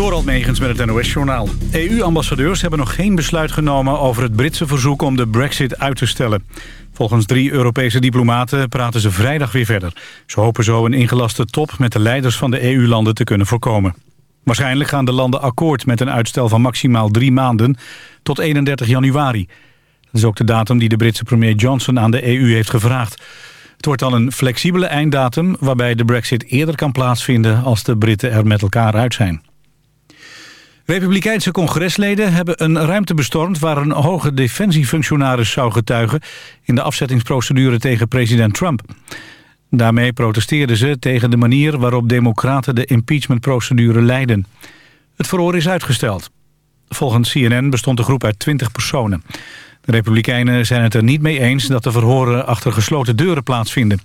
Door Megens met het NOS-journaal. EU-ambassadeurs hebben nog geen besluit genomen over het Britse verzoek om de brexit uit te stellen. Volgens drie Europese diplomaten praten ze vrijdag weer verder. Ze hopen zo een ingelaste top met de leiders van de EU-landen te kunnen voorkomen. Waarschijnlijk gaan de landen akkoord met een uitstel van maximaal drie maanden tot 31 januari. Dat is ook de datum die de Britse premier Johnson aan de EU heeft gevraagd. Het wordt dan een flexibele einddatum waarbij de brexit eerder kan plaatsvinden als de Britten er met elkaar uit zijn. Republikeinse congresleden hebben een ruimte bestormd... waar een hoge defensiefunctionaris zou getuigen... in de afzettingsprocedure tegen president Trump. Daarmee protesteerden ze tegen de manier waarop democraten... de impeachmentprocedure leiden. Het verhoor is uitgesteld. Volgens CNN bestond de groep uit 20 personen. De Republikeinen zijn het er niet mee eens... dat de verhoren achter gesloten deuren plaatsvinden.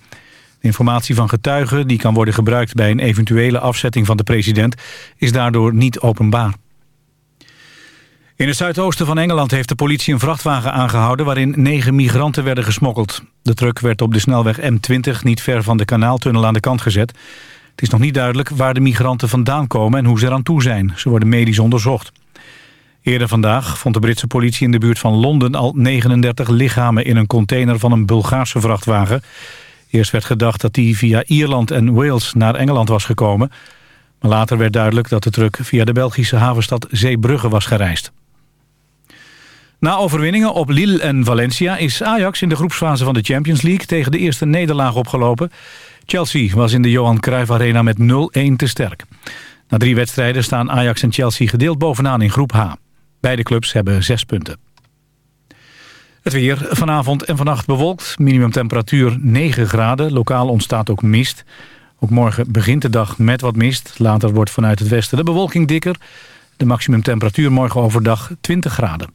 De informatie van getuigen die kan worden gebruikt... bij een eventuele afzetting van de president... is daardoor niet openbaar. In het zuidoosten van Engeland heeft de politie een vrachtwagen aangehouden... waarin negen migranten werden gesmokkeld. De truck werd op de snelweg M20 niet ver van de kanaaltunnel aan de kant gezet. Het is nog niet duidelijk waar de migranten vandaan komen... en hoe ze eraan toe zijn. Ze worden medisch onderzocht. Eerder vandaag vond de Britse politie in de buurt van Londen... al 39 lichamen in een container van een Bulgaarse vrachtwagen. Eerst werd gedacht dat die via Ierland en Wales naar Engeland was gekomen... Maar later werd duidelijk dat de truck via de Belgische havenstad Zeebrugge was gereisd. Na overwinningen op Lille en Valencia is Ajax in de groepsfase van de Champions League tegen de eerste nederlaag opgelopen. Chelsea was in de Johan Cruijff Arena met 0-1 te sterk. Na drie wedstrijden staan Ajax en Chelsea gedeeld bovenaan in groep H. Beide clubs hebben zes punten. Het weer vanavond en vannacht bewolkt. Minimumtemperatuur 9 graden. Lokaal ontstaat ook mist. Ook morgen begint de dag met wat mist. Later wordt vanuit het westen de bewolking dikker. De maximumtemperatuur morgen overdag 20 graden.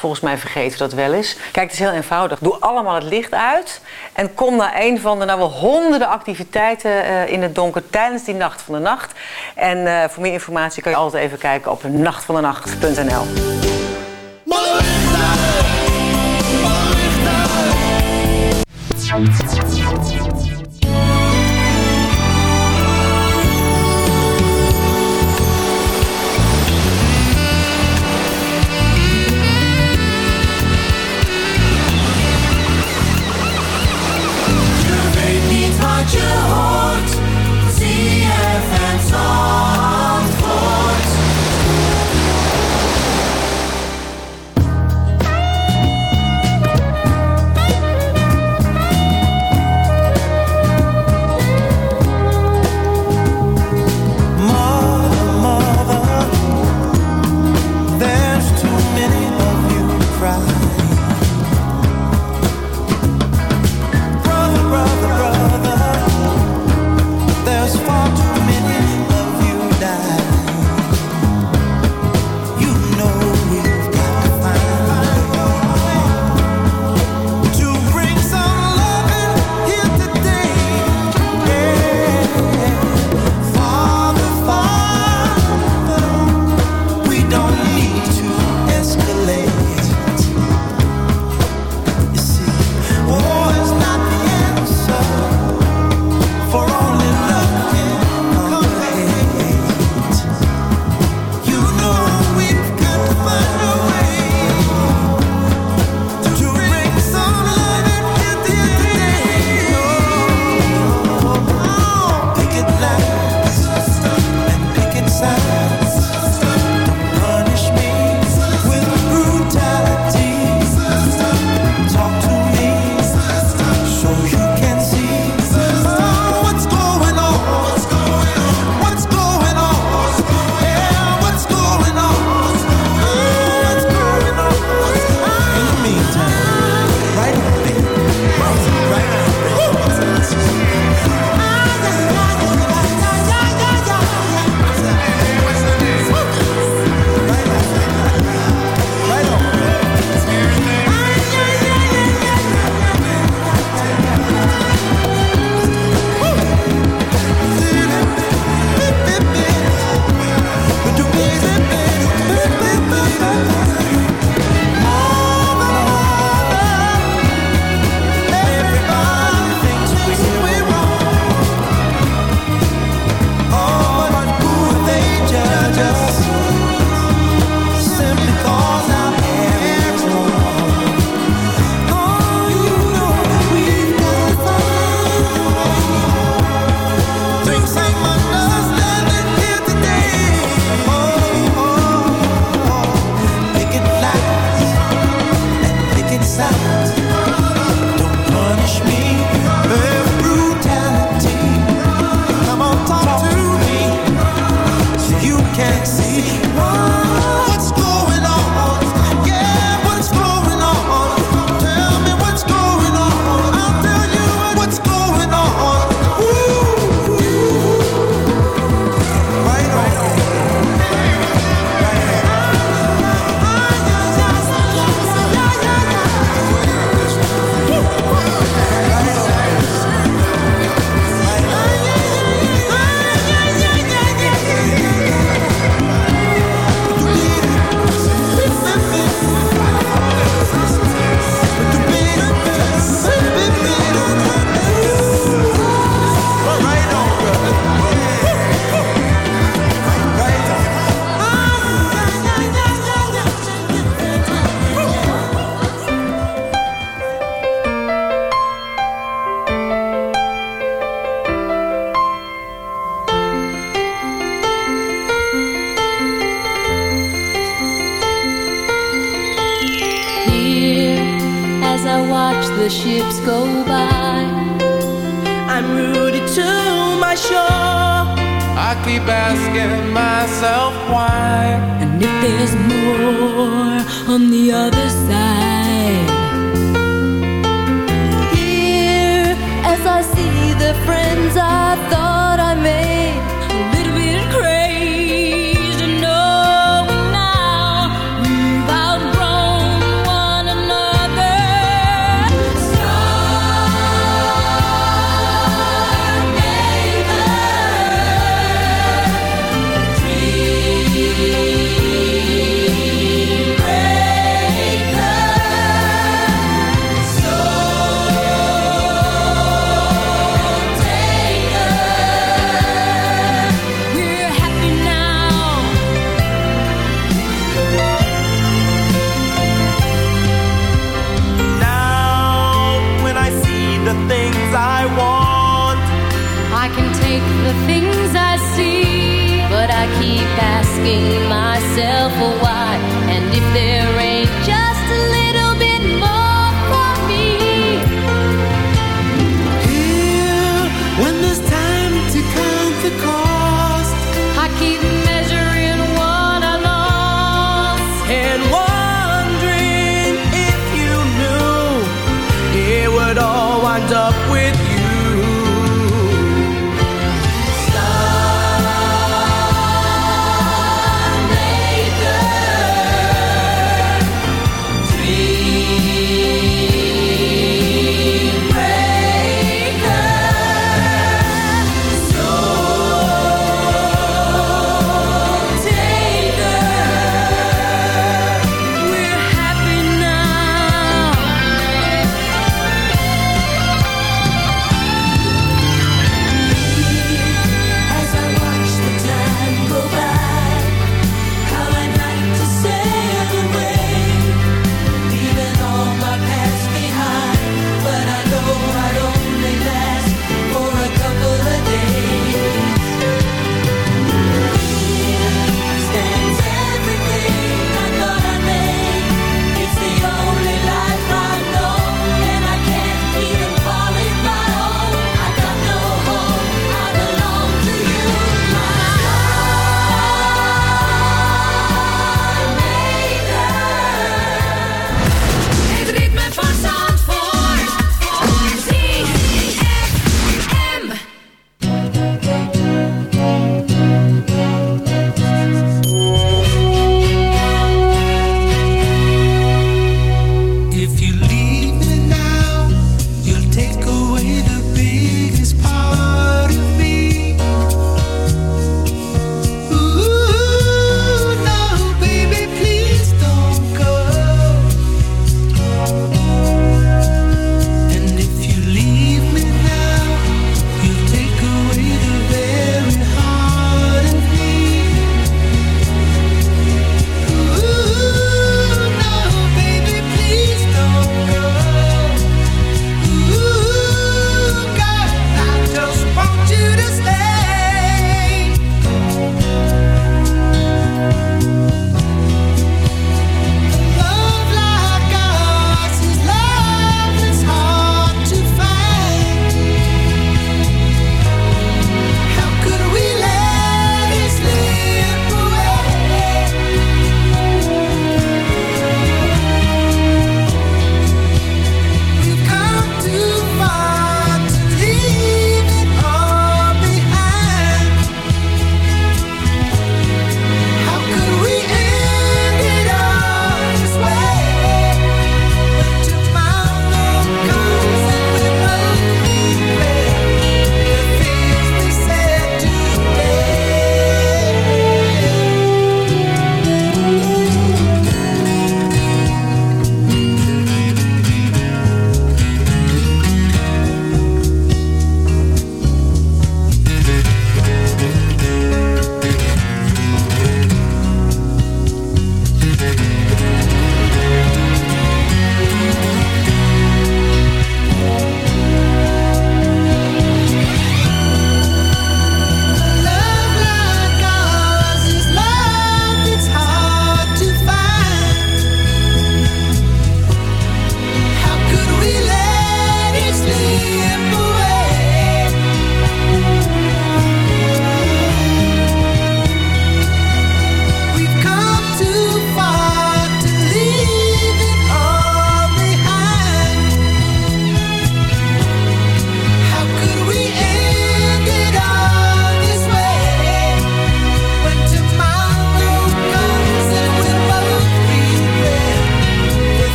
Volgens mij vergeten we dat wel eens. Kijk, het is heel eenvoudig. Doe allemaal het licht uit. En kom naar een van de nou wel honderden activiteiten eh, in het donker tijdens die Nacht van de Nacht. En eh, voor meer informatie kan je altijd even kijken op nachtvandenacht.nl.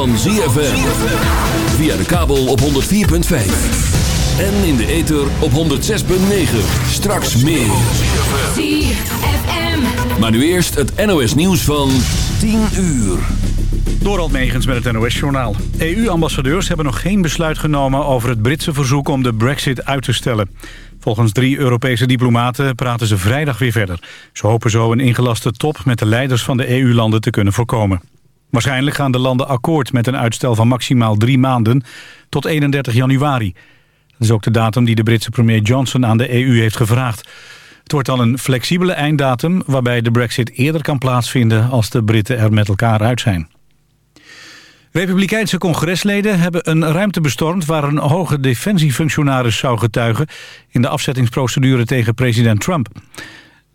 van ZFM. Via de kabel op 104.5. En in de ether op 106.9. Straks meer. Maar nu eerst het NOS nieuws van 10 uur. Dorald Megens met het NOS-journaal. EU-ambassadeurs hebben nog geen besluit genomen over het Britse verzoek om de brexit uit te stellen. Volgens drie Europese diplomaten praten ze vrijdag weer verder. Ze hopen zo een ingelaste top met de leiders van de EU-landen te kunnen voorkomen. Waarschijnlijk gaan de landen akkoord met een uitstel van maximaal drie maanden tot 31 januari. Dat is ook de datum die de Britse premier Johnson aan de EU heeft gevraagd. Het wordt dan een flexibele einddatum waarbij de brexit eerder kan plaatsvinden als de Britten er met elkaar uit zijn. Republikeinse congresleden hebben een ruimte bestormd... waar een hoge defensiefunctionaris zou getuigen... in de afzettingsprocedure tegen president Trump.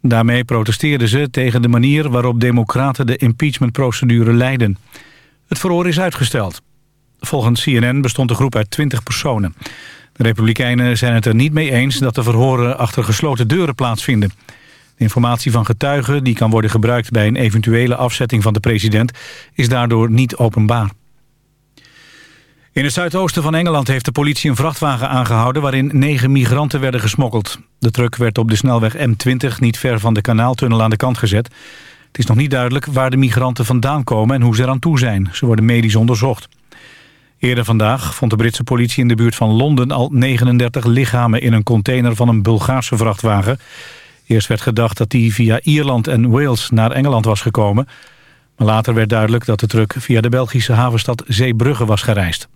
Daarmee protesteerden ze tegen de manier waarop democraten... de impeachmentprocedure leiden. Het verhoor is uitgesteld. Volgens CNN bestond de groep uit 20 personen. De Republikeinen zijn het er niet mee eens... dat de verhoren achter gesloten deuren plaatsvinden. De informatie van getuigen die kan worden gebruikt... bij een eventuele afzetting van de president... is daardoor niet openbaar. In het zuidoosten van Engeland heeft de politie een vrachtwagen aangehouden... waarin negen migranten werden gesmokkeld. De truck werd op de snelweg M20 niet ver van de kanaaltunnel aan de kant gezet. Het is nog niet duidelijk waar de migranten vandaan komen... en hoe ze eraan toe zijn. Ze worden medisch onderzocht. Eerder vandaag vond de Britse politie in de buurt van Londen... al 39 lichamen in een container van een Bulgaarse vrachtwagen. Eerst werd gedacht dat die via Ierland en Wales naar Engeland was gekomen... maar later werd duidelijk dat de truck via de Belgische havenstad Zeebrugge was gereisd.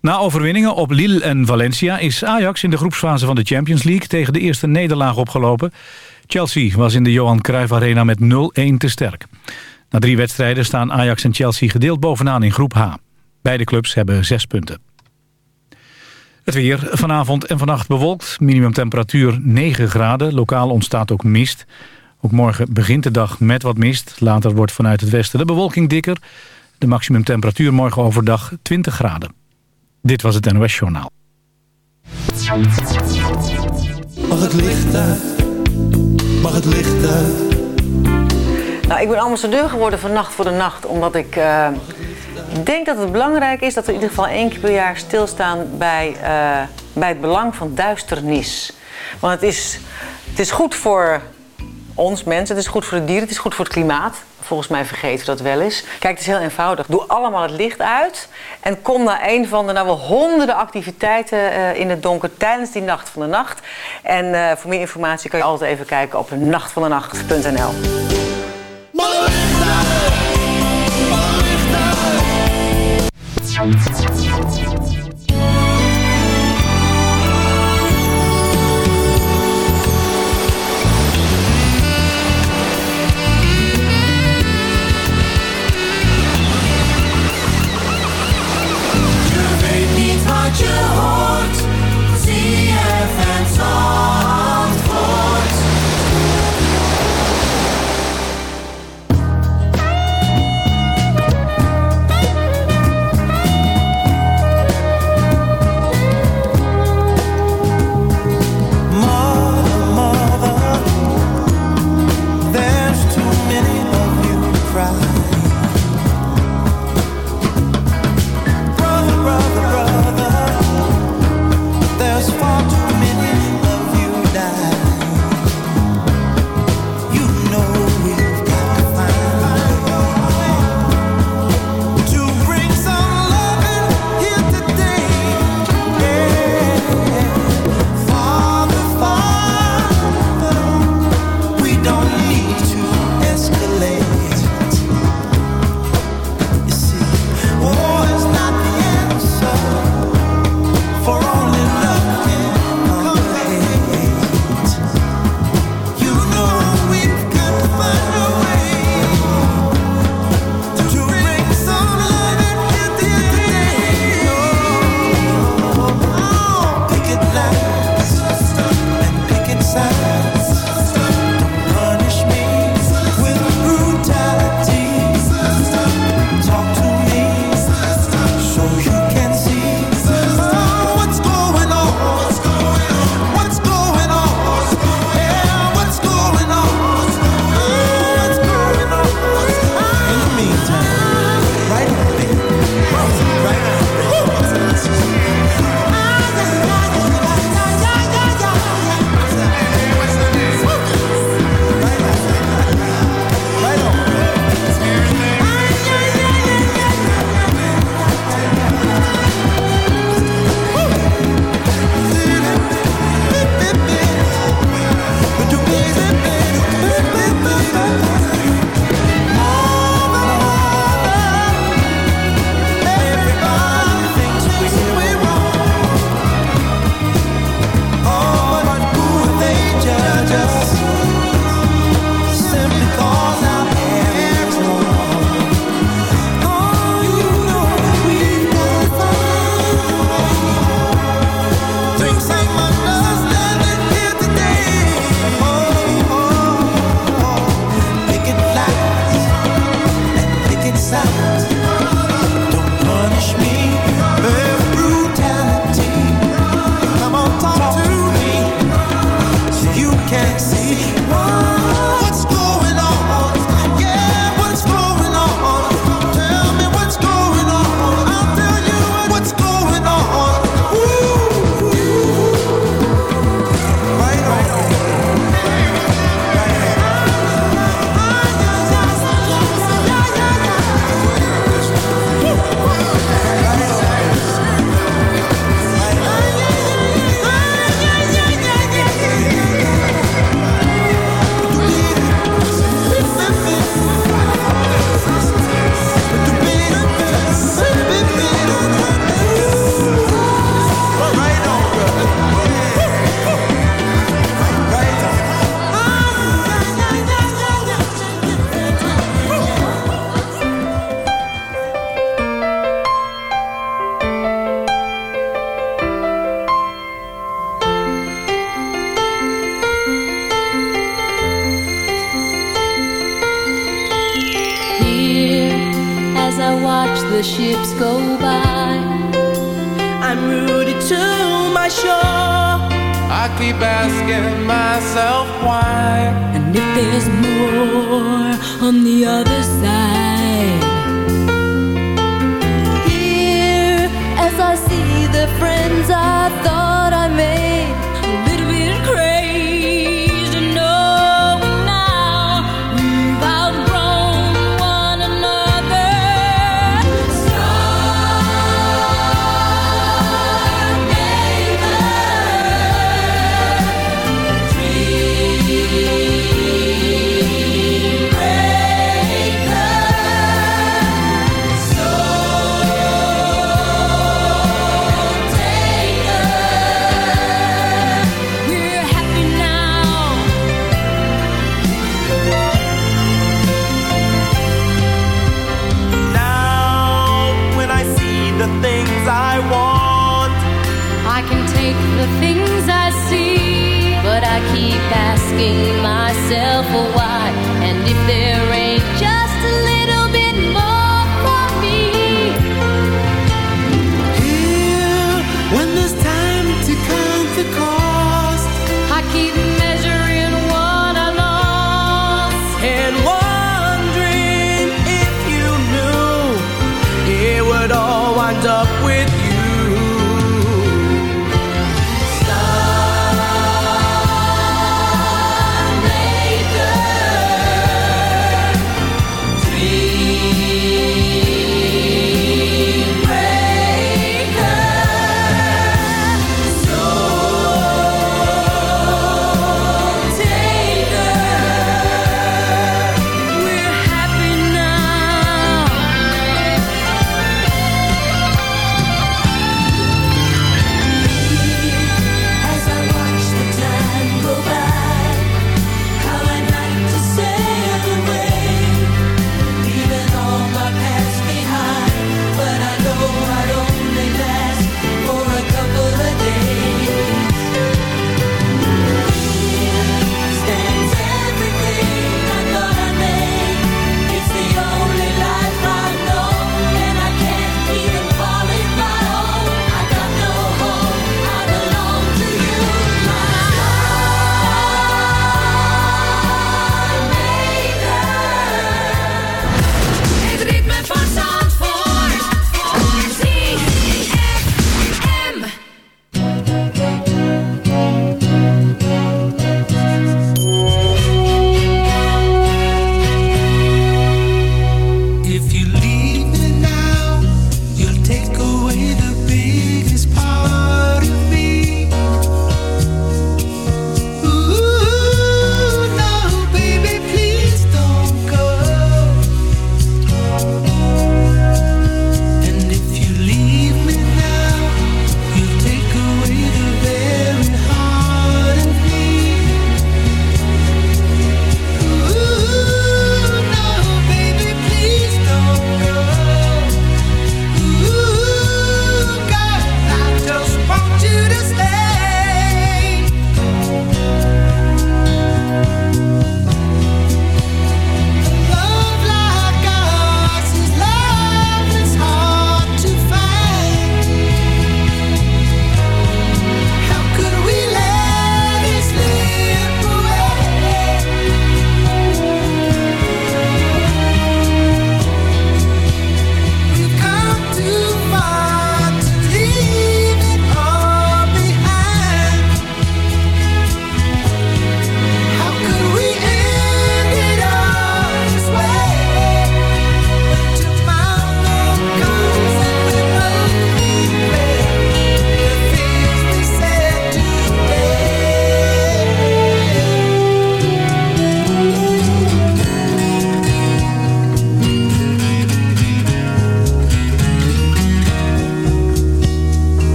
Na overwinningen op Lille en Valencia is Ajax in de groepsfase van de Champions League tegen de eerste nederlaag opgelopen. Chelsea was in de Johan Cruijff Arena met 0-1 te sterk. Na drie wedstrijden staan Ajax en Chelsea gedeeld bovenaan in groep H. Beide clubs hebben zes punten. Het weer vanavond en vannacht bewolkt. Minimumtemperatuur 9 graden. Lokaal ontstaat ook mist. Ook morgen begint de dag met wat mist. Later wordt vanuit het westen de bewolking dikker. De maximumtemperatuur morgen overdag 20 graden. Dit was het NOS Journaal. Mag het licht uit? Mag het licht uit? Nou, ik ben ambassadeur geworden van Nacht voor de Nacht, omdat ik eh, denk dat het belangrijk is dat we in ieder geval één keer per jaar stilstaan bij, eh, bij het belang van duisternis. Want het is, het is goed voor ons mensen, het is goed voor de dieren, het is goed voor het klimaat. Volgens mij vergeten dat wel eens. Kijk, het is heel eenvoudig. Doe allemaal het licht uit en kom naar een van de nou wel honderden activiteiten eh, in het donker tijdens die Nacht van de Nacht. En eh, voor meer informatie kan je altijd even kijken op nachtvandenacht.nl. je hoort. ZFM Zandvoort.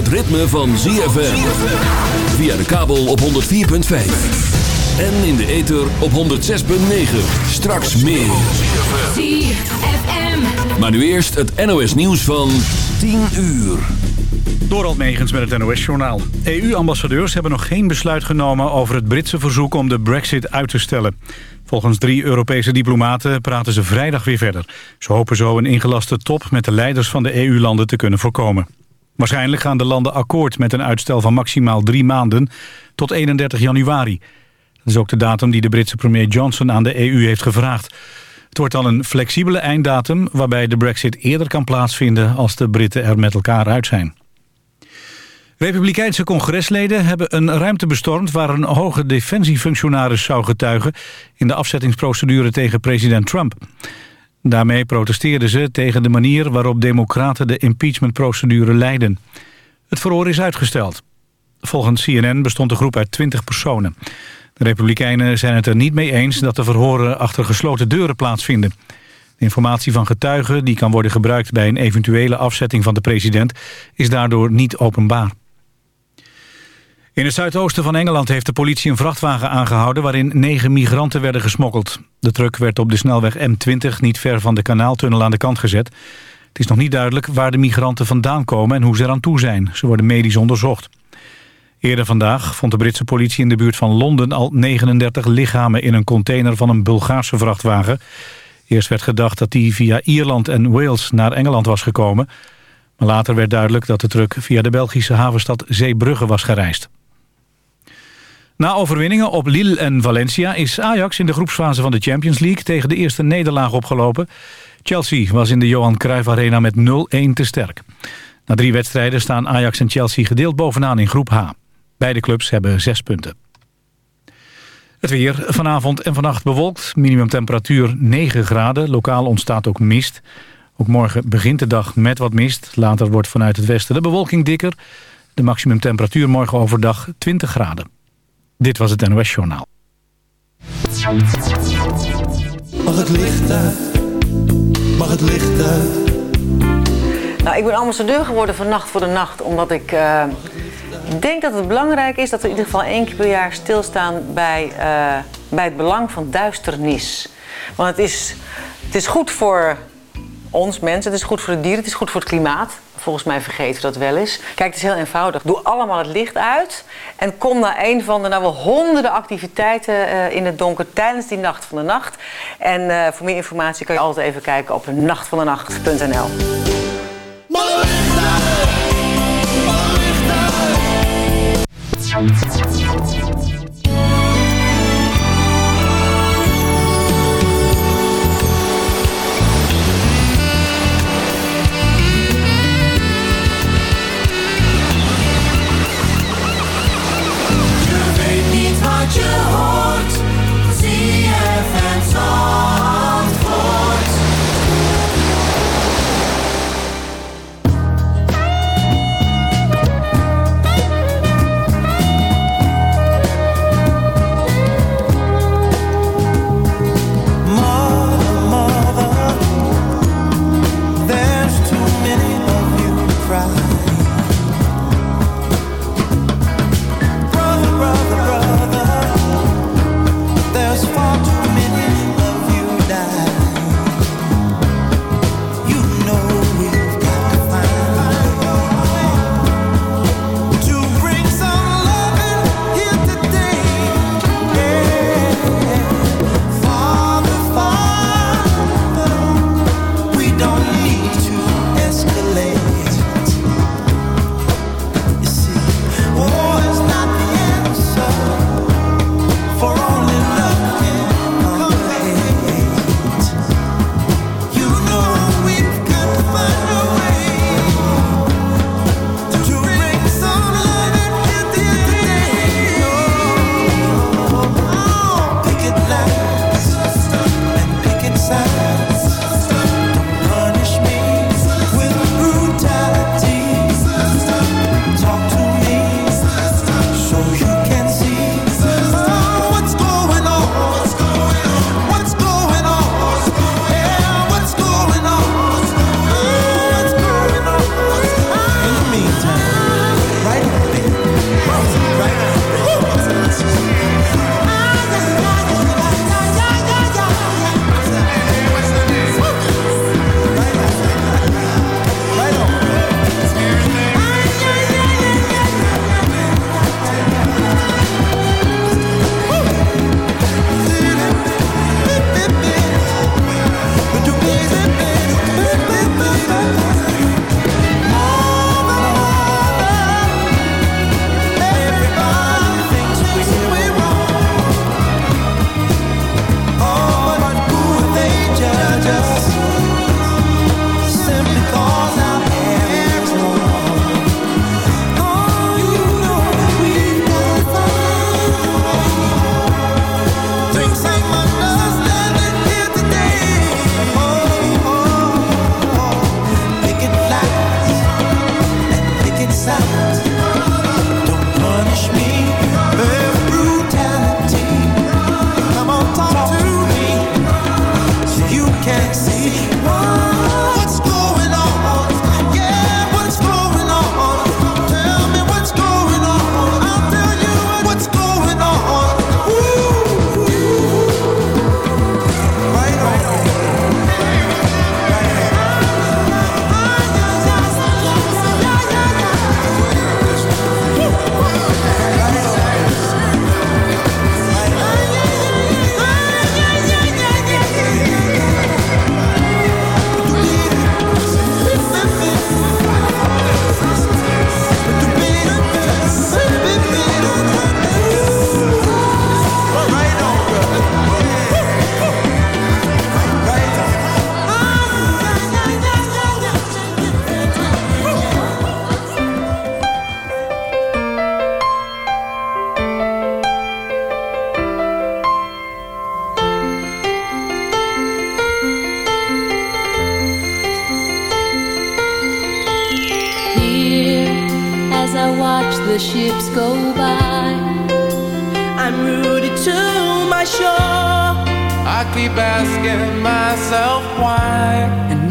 Het ritme van ZFM. Via de kabel op 104.5. En in de ether op 106.9. Straks meer. Maar nu eerst het NOS nieuws van 10 uur. Dorald Megens met het NOS-journaal. EU-ambassadeurs hebben nog geen besluit genomen over het Britse verzoek om de brexit uit te stellen. Volgens drie Europese diplomaten praten ze vrijdag weer verder. Ze hopen zo een ingelaste top met de leiders van de EU-landen te kunnen voorkomen. Waarschijnlijk gaan de landen akkoord met een uitstel van maximaal drie maanden tot 31 januari. Dat is ook de datum die de Britse premier Johnson aan de EU heeft gevraagd. Het wordt dan een flexibele einddatum waarbij de brexit eerder kan plaatsvinden als de Britten er met elkaar uit zijn. Republikeinse congresleden hebben een ruimte bestormd... waar een hoge defensiefunctionaris zou getuigen... in de afzettingsprocedure tegen president Trump. Daarmee protesteerden ze tegen de manier waarop democraten... de impeachmentprocedure leiden. Het verhoor is uitgesteld. Volgens CNN bestond de groep uit 20 personen. De Republikeinen zijn het er niet mee eens... dat de verhoren achter gesloten deuren plaatsvinden. De informatie van getuigen die kan worden gebruikt... bij een eventuele afzetting van de president... is daardoor niet openbaar. In het zuidoosten van Engeland heeft de politie een vrachtwagen aangehouden... waarin negen migranten werden gesmokkeld. De truck werd op de snelweg M20 niet ver van de kanaaltunnel aan de kant gezet. Het is nog niet duidelijk waar de migranten vandaan komen... en hoe ze eraan toe zijn. Ze worden medisch onderzocht. Eerder vandaag vond de Britse politie in de buurt van Londen... al 39 lichamen in een container van een Bulgaarse vrachtwagen. Eerst werd gedacht dat die via Ierland en Wales naar Engeland was gekomen... maar later werd duidelijk dat de truck via de Belgische havenstad Zeebrugge was gereisd. Na overwinningen op Lille en Valencia is Ajax in de groepsfase van de Champions League tegen de eerste nederlaag opgelopen. Chelsea was in de Johan Cruijff Arena met 0-1 te sterk. Na drie wedstrijden staan Ajax en Chelsea gedeeld bovenaan in groep H. Beide clubs hebben zes punten. Het weer vanavond en vannacht bewolkt. Minimumtemperatuur 9 graden. Lokaal ontstaat ook mist. Ook morgen begint de dag met wat mist. Later wordt vanuit het westen de bewolking dikker. De maximumtemperatuur morgen overdag 20 graden. Dit was het NOS Journaal. Mag het licht uit? Mag het licht uit? Nou, ik ben ambassadeur geworden van Nacht voor de Nacht, omdat ik eh, denk dat het belangrijk is dat we in ieder geval één keer per jaar stilstaan bij, eh, bij het belang van duisternis. Want het is, het is goed voor ons mensen, het is goed voor de dieren, het is goed voor het klimaat. Volgens mij vergeten dat wel eens. Kijk, het is heel eenvoudig. Doe allemaal het licht uit en kom naar een van de nou wel honderden activiteiten eh, in het donker tijdens die Nacht van de Nacht. En eh, voor meer informatie kan je altijd even kijken op nachtvandenacht.nl. Mag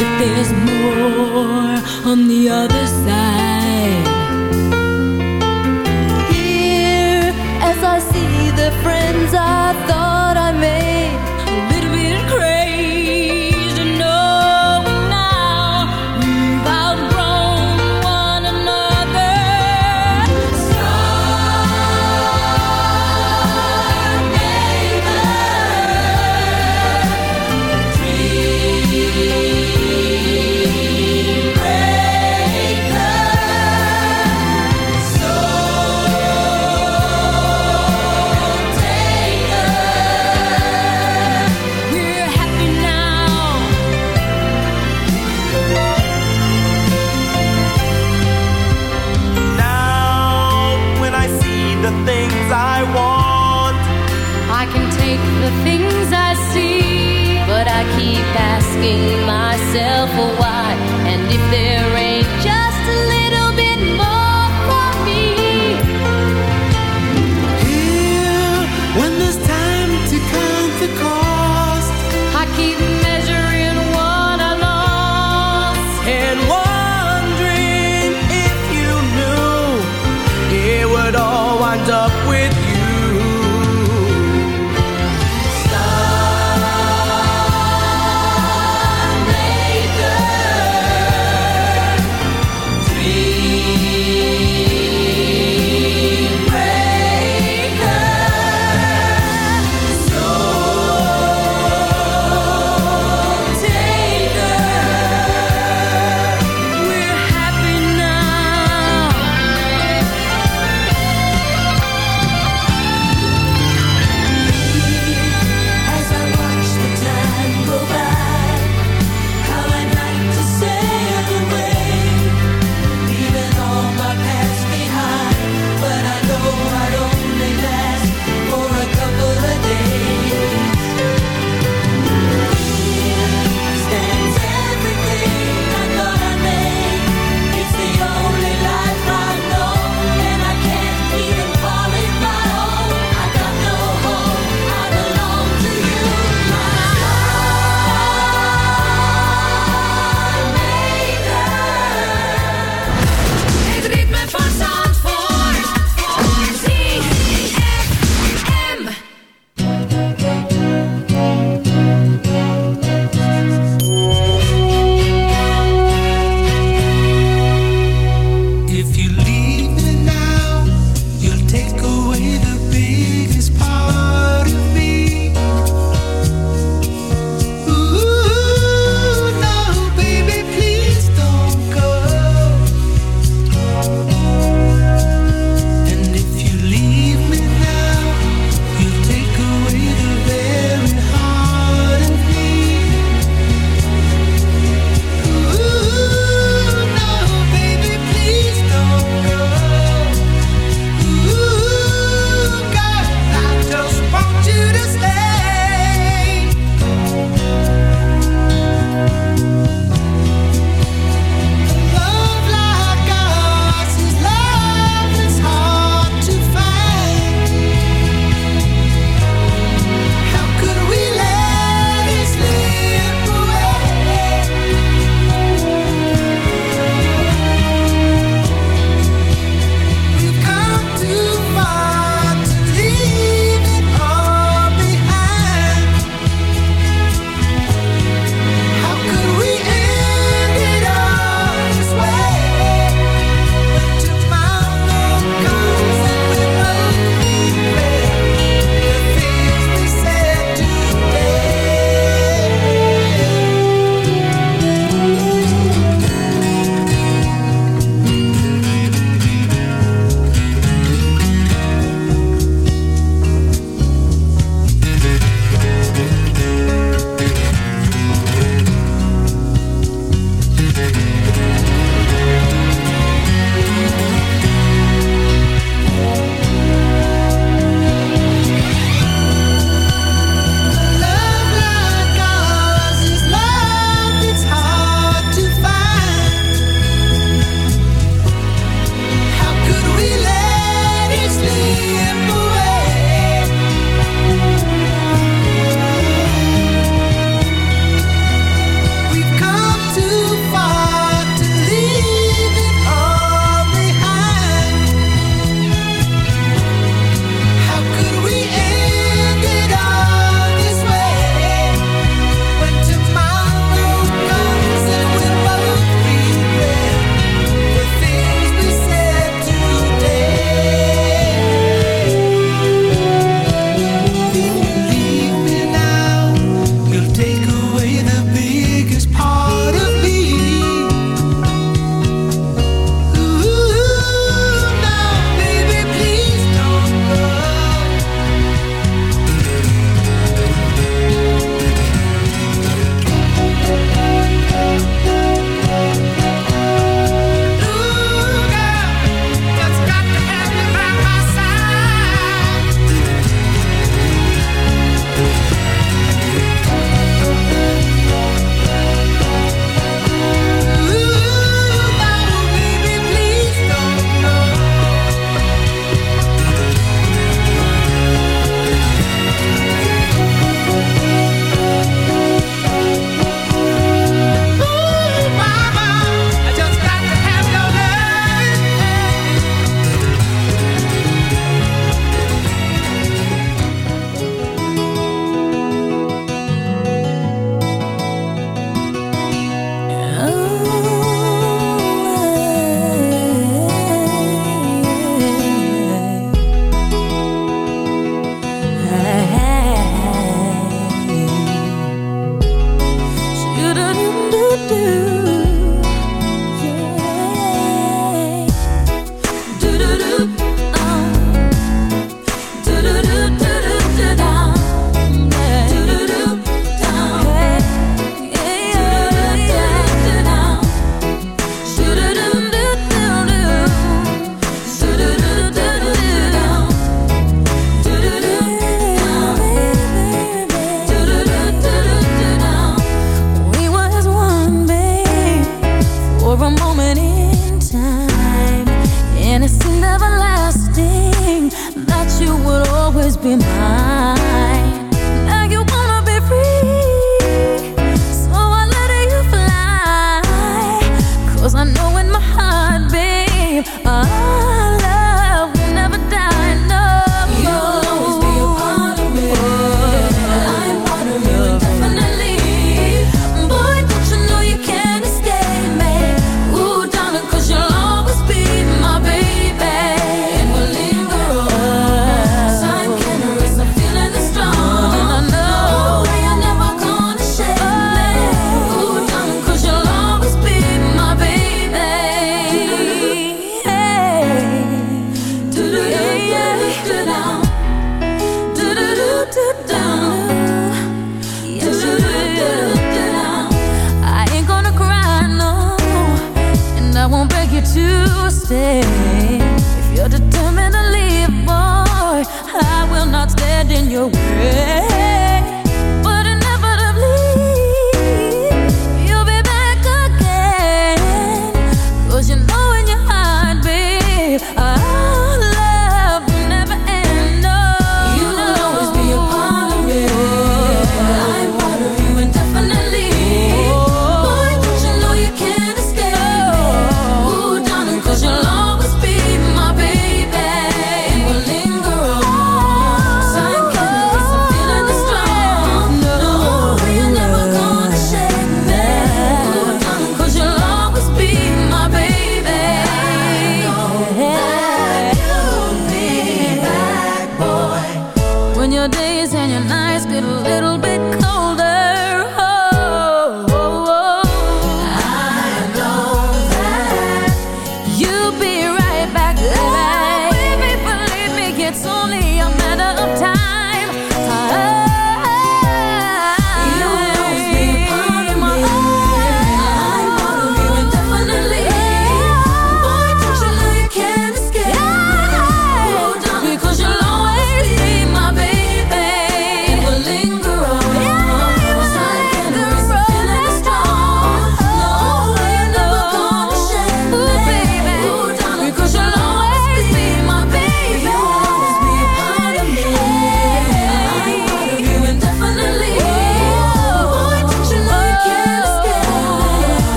if there's more on the other side,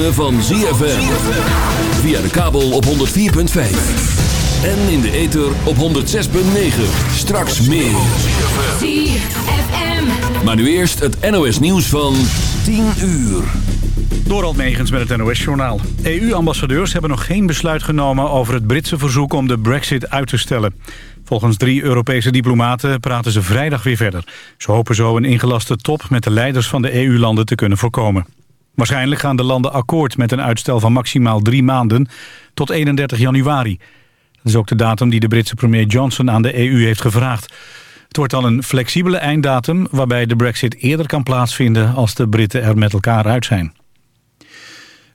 ritme van ZFM. Via de kabel op 104.5. En in de ether op 106.9. Straks meer. ZFM. Maar nu eerst het NOS nieuws van 10 uur. Dorald Megens met het NOS-journaal. EU-ambassadeurs hebben nog geen besluit genomen over het Britse verzoek om de brexit uit te stellen. Volgens drie Europese diplomaten praten ze vrijdag weer verder. Ze hopen zo een ingelaste top met de leiders van de EU-landen te kunnen voorkomen. Waarschijnlijk gaan de landen akkoord met een uitstel van maximaal drie maanden tot 31 januari. Dat is ook de datum die de Britse premier Johnson aan de EU heeft gevraagd. Het wordt dan een flexibele einddatum waarbij de brexit eerder kan plaatsvinden als de Britten er met elkaar uit zijn.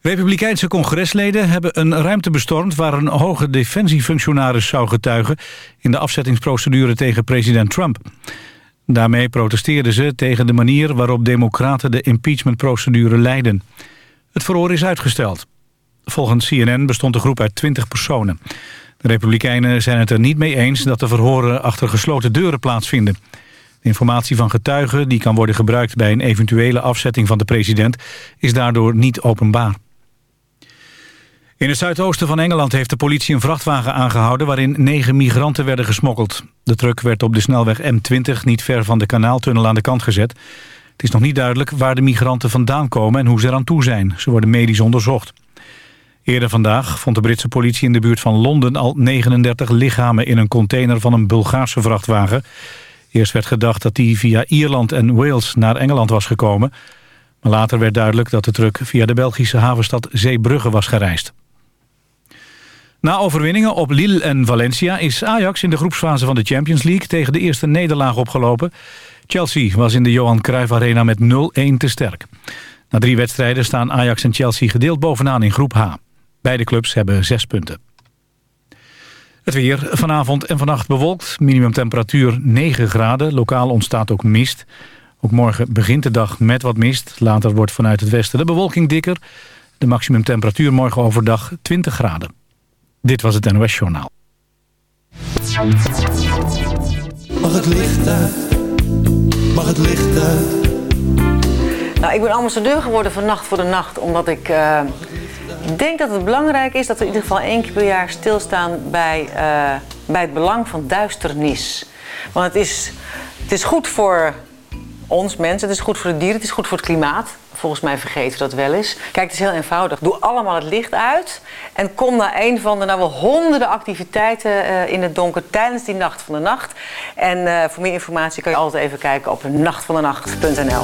Republikeinse congresleden hebben een ruimte bestormd... waar een hoge defensiefunctionaris zou getuigen... in de afzettingsprocedure tegen president Trump. Daarmee protesteerden ze tegen de manier waarop democraten... de impeachmentprocedure leiden. Het verhoor is uitgesteld. Volgens CNN bestond de groep uit 20 personen. De Republikeinen zijn het er niet mee eens... dat de verhoren achter gesloten deuren plaatsvinden. De informatie van getuigen die kan worden gebruikt... bij een eventuele afzetting van de president... is daardoor niet openbaar. In het zuidoosten van Engeland heeft de politie een vrachtwagen aangehouden... waarin negen migranten werden gesmokkeld. De truck werd op de snelweg M20 niet ver van de kanaaltunnel aan de kant gezet. Het is nog niet duidelijk waar de migranten vandaan komen... en hoe ze eraan toe zijn. Ze worden medisch onderzocht. Eerder vandaag vond de Britse politie in de buurt van Londen... al 39 lichamen in een container van een Bulgaarse vrachtwagen. Eerst werd gedacht dat die via Ierland en Wales naar Engeland was gekomen... maar later werd duidelijk dat de truck via de Belgische havenstad Zeebrugge was gereisd. Na overwinningen op Lille en Valencia is Ajax in de groepsfase van de Champions League tegen de eerste nederlaag opgelopen. Chelsea was in de Johan Cruijff Arena met 0-1 te sterk. Na drie wedstrijden staan Ajax en Chelsea gedeeld bovenaan in groep H. Beide clubs hebben zes punten. Het weer vanavond en vannacht bewolkt. Minimumtemperatuur 9 graden. Lokaal ontstaat ook mist. Ook morgen begint de dag met wat mist. Later wordt vanuit het westen de bewolking dikker. De maximumtemperatuur morgen overdag 20 graden. Dit was het NOS Journaal. Mag het licht uit? Mag het licht uit? Nou, ik ben ambassadeur geworden van Nacht voor de Nacht, omdat ik eh, denk dat het belangrijk is dat we in ieder geval één keer per jaar stilstaan bij, eh, bij het belang van duisternis. Want het is, het is goed voor ons mensen, het is goed voor de dieren, het is goed voor het klimaat. Volgens mij vergeten dat wel eens. Kijk, het is heel eenvoudig. Doe allemaal het licht uit. En kom naar een van de nou wel honderden activiteiten eh, in het donker tijdens die Nacht van de Nacht. En eh, voor meer informatie kan je altijd even kijken op nachtvandenacht.nl.